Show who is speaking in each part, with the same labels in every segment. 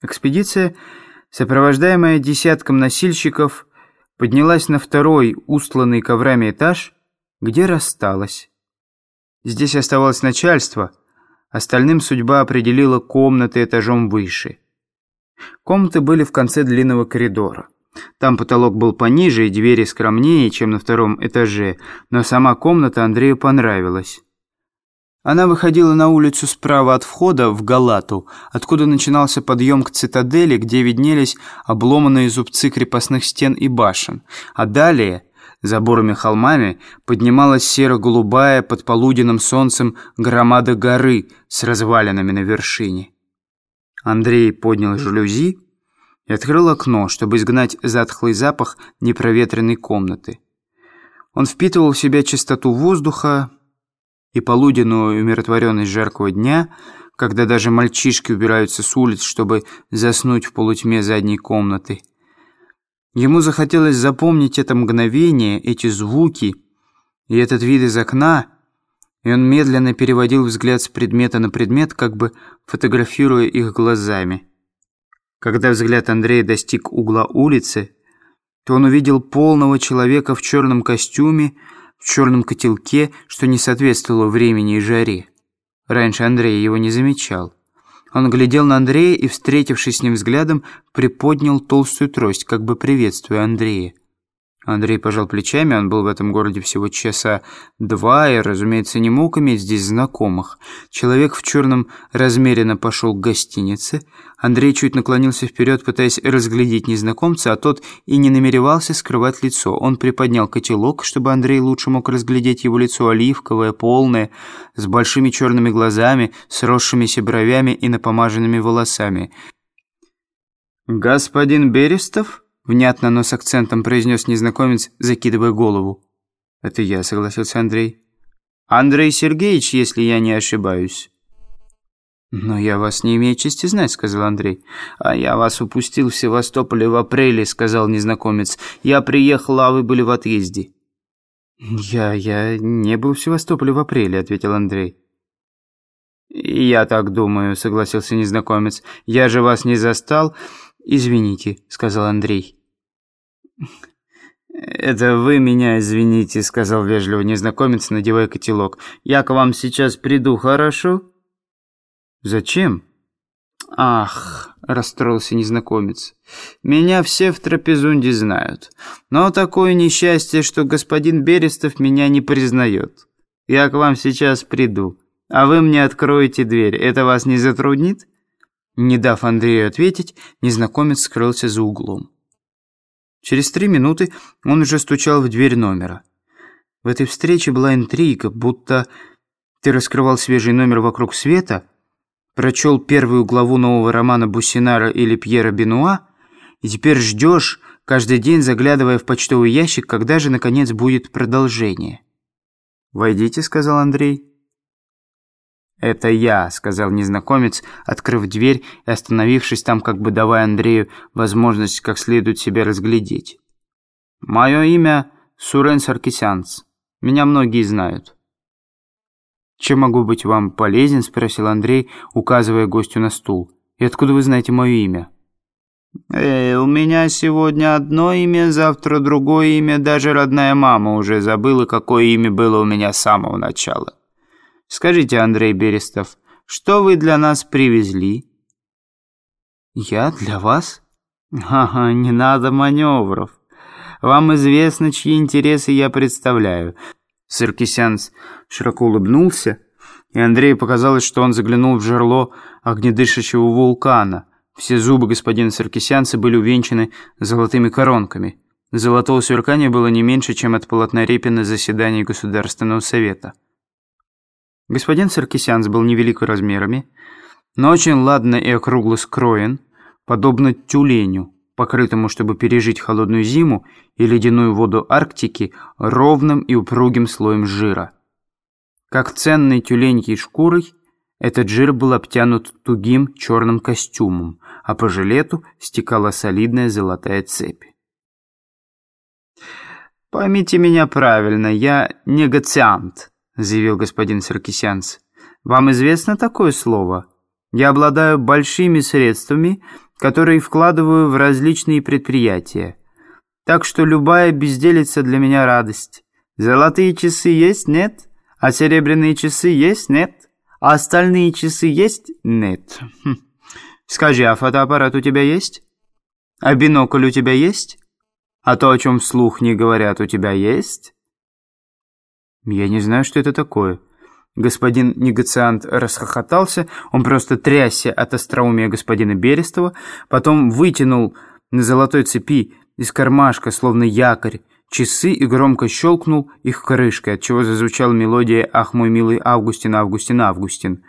Speaker 1: Экспедиция, сопровождаемая десятком носильщиков, поднялась на второй, устланный коврами этаж, где рассталась. Здесь оставалось начальство, остальным судьба определила комнаты этажом выше. Комнаты были в конце длинного коридора. Там потолок был пониже и двери скромнее, чем на втором этаже, но сама комната Андрею понравилась. Она выходила на улицу справа от входа в Галату, откуда начинался подъем к цитадели, где виднелись обломанные зубцы крепостных стен и башен. А далее, за бурыми холмами, поднималась серо-голубая под полуденным солнцем громада горы с развалинами на вершине. Андрей поднял жалюзи и открыл окно, чтобы изгнать затхлый запах непроветренной комнаты. Он впитывал в себя чистоту воздуха, и полуденную умиротворенность жаркого дня, когда даже мальчишки убираются с улиц, чтобы заснуть в полутьме задней комнаты. Ему захотелось запомнить это мгновение, эти звуки и этот вид из окна, и он медленно переводил взгляд с предмета на предмет, как бы фотографируя их глазами. Когда взгляд Андрея достиг угла улицы, то он увидел полного человека в черном костюме, в черном котелке, что не соответствовало времени и жаре. Раньше Андрей его не замечал. Он глядел на Андрея и, встретившись с ним взглядом, приподнял толстую трость, как бы приветствуя Андрея. Андрей пожал плечами, он был в этом городе всего часа два и, разумеется, не мог иметь здесь знакомых. Человек в черном размеренно пошел к гостинице. Андрей чуть наклонился вперед, пытаясь разглядеть незнакомца, а тот и не намеревался скрывать лицо. Он приподнял котелок, чтобы Андрей лучше мог разглядеть его лицо оливковое, полное, с большими черными глазами, с росшимися бровями и напомаженными волосами. «Господин Берестов?» Внятно, но с акцентом произнес незнакомец, закидывая голову. «Это я», — согласился Андрей. «Андрей Сергеевич, если я не ошибаюсь». «Но я вас не имею чести знать», — сказал Андрей. «А я вас упустил в Севастополе в апреле», — сказал незнакомец. «Я приехал, а вы были в отъезде». «Я... я не был в Севастополе в апреле», — ответил Андрей. «Я так думаю», — согласился незнакомец. «Я же вас не застал». «Извините», — сказал Андрей. «Это вы меня извините», — сказал вежливо незнакомец, надевая котелок. «Я к вам сейчас приду, хорошо?» «Зачем?» «Ах», — расстроился незнакомец, — «меня все в трапезунде знают. Но такое несчастье, что господин Берестов меня не признает. Я к вам сейчас приду, а вы мне откроете дверь. Это вас не затруднит?» Не дав Андрею ответить, незнакомец скрылся за углом. Через три минуты он уже стучал в дверь номера. В этой встрече была интрига, будто ты раскрывал свежий номер «Вокруг света», прочел первую главу нового романа Буссинара или Пьера Бенуа, и теперь ждешь, каждый день заглядывая в почтовый ящик, когда же, наконец, будет продолжение. «Войдите», — сказал Андрей. «Это я», — сказал незнакомец, открыв дверь и остановившись там, как бы давая Андрею возможность как следует себя разглядеть. «Мое имя Сурен Саркисянц. Меня многие знают». «Чем могу быть вам полезен?» — спросил Андрей, указывая гостю на стул. «И откуда вы знаете мое имя?» «Э, у меня сегодня одно имя, завтра другое имя, даже родная мама уже забыла, какое имя было у меня с самого начала». Скажите, Андрей Берестов, что вы для нас привезли?» «Я для вас?» «Ага, не надо маневров. Вам известно, чьи интересы я представляю». Саркисянц широко улыбнулся, и Андрею показалось, что он заглянул в жерло огнедышащего вулкана. Все зубы господина Саркисянца были увенчаны золотыми коронками. Золотого сверкания было не меньше, чем от полотна Репина заседания Государственного Совета. Господин Саркисянс был невелик размерами, но очень ладно и округло скроен, подобно тюленю, покрытому, чтобы пережить холодную зиму и ледяную воду Арктики, ровным и упругим слоем жира. Как ценной тюленьей шкурой, этот жир был обтянут тугим черным костюмом, а по жилету стекала солидная золотая цепь. «Поймите меня правильно, я негациант», заявил господин Саркисянц. «Вам известно такое слово? Я обладаю большими средствами, которые вкладываю в различные предприятия. Так что любая безделица для меня радость. Золотые часы есть? Нет. А серебряные часы есть? Нет. А остальные часы есть? Нет. Хм. Скажи, а фотоаппарат у тебя есть? А бинокль у тебя есть? А то, о чем вслух не говорят, у тебя есть? Я не знаю, что это такое. Господин негациант расхохотался, он просто трясся от остроумия господина Берестова, потом вытянул на золотой цепи из кармашка, словно якорь, часы и громко щелкнул их крышкой, отчего зазвучала мелодия «Ах, мой милый Августин, Августин, Августин».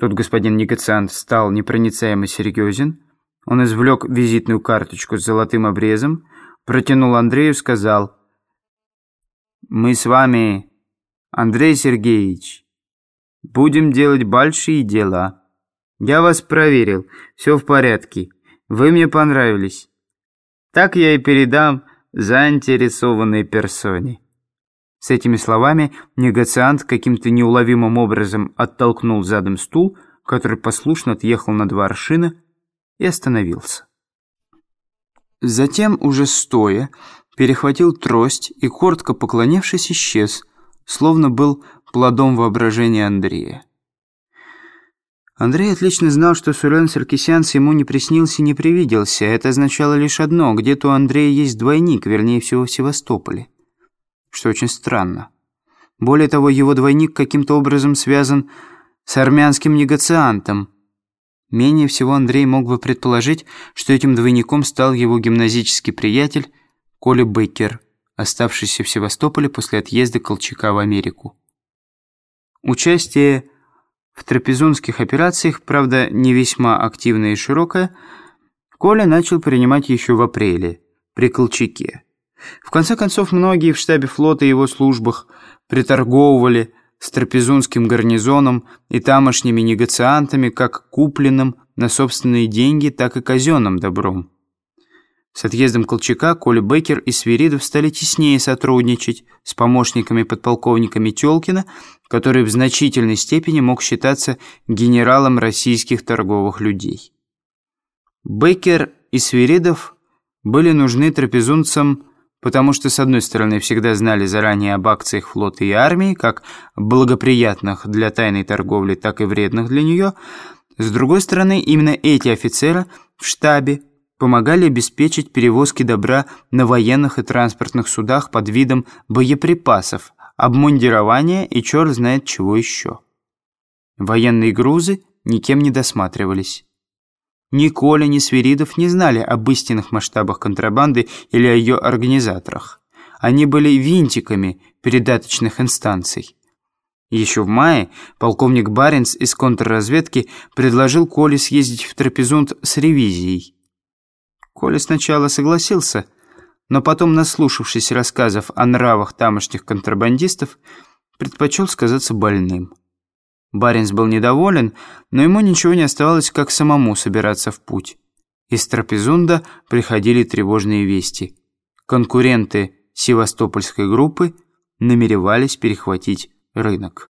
Speaker 1: Тут господин негациант стал непроницаемо серьезен. Он извлек визитную карточку с золотым обрезом, протянул Андрею, сказал «Мы с вами, Андрей Сергеевич, Будем делать большие дела. Я вас проверил. Все в порядке. Вы мне понравились. Так я и передам заинтересованной персоне». С этими словами негациант каким-то неуловимым образом оттолкнул задом стул, который послушно отъехал на два аршина и остановился. Затем, уже стоя, перехватил трость и, коротко поклонившись, исчез, словно был плодом воображения Андрея. Андрей отлично знал, что Сурен Саркисянц ему не приснился и не привиделся. Это означало лишь одно. Где-то у Андрея есть двойник, вернее всего в Севастополе. Что очень странно. Более того, его двойник каким-то образом связан с армянским негациантом. Менее всего Андрей мог бы предположить, что этим двойником стал его гимназический приятель Коля Беккер, оставшийся в Севастополе после отъезда Колчака в Америку. Участие в трапезунских операциях, правда, не весьма активное и широкое, Коля начал принимать еще в апреле, при Колчаке. В конце концов, многие в штабе флота и его службах приторговывали с трапезунским гарнизоном и тамошними негациантами как купленным на собственные деньги, так и казенным добром. С отъездом Колчака Коля Беккер и Свиридов стали теснее сотрудничать с помощниками подполковниками Тёлкина, который в значительной степени мог считаться генералом российских торговых людей. Беккер и Свиридов были нужны трапезунцам, потому что, с одной стороны, всегда знали заранее об акциях флота и армии, как благоприятных для тайной торговли, так и вредных для нее, с другой стороны, именно эти офицеры в штабе помогали обеспечить перевозки добра на военных и транспортных судах под видом боеприпасов, обмундирования и черт знает чего еще. Военные грузы никем не досматривались. Ни Коля, ни Свиридов не знали об истинных масштабах контрабанды или о ее организаторах. Они были винтиками передаточных инстанций. Еще в мае полковник Баренц из контрразведки предложил Коле съездить в Трапезунд с ревизией. Коля сначала согласился, но потом, наслушавшись рассказов о нравах тамошних контрабандистов, предпочел сказаться больным. Баринс был недоволен, но ему ничего не оставалось, как самому собираться в путь. Из Трапезунда приходили тревожные вести. Конкуренты севастопольской группы намеревались перехватить рынок.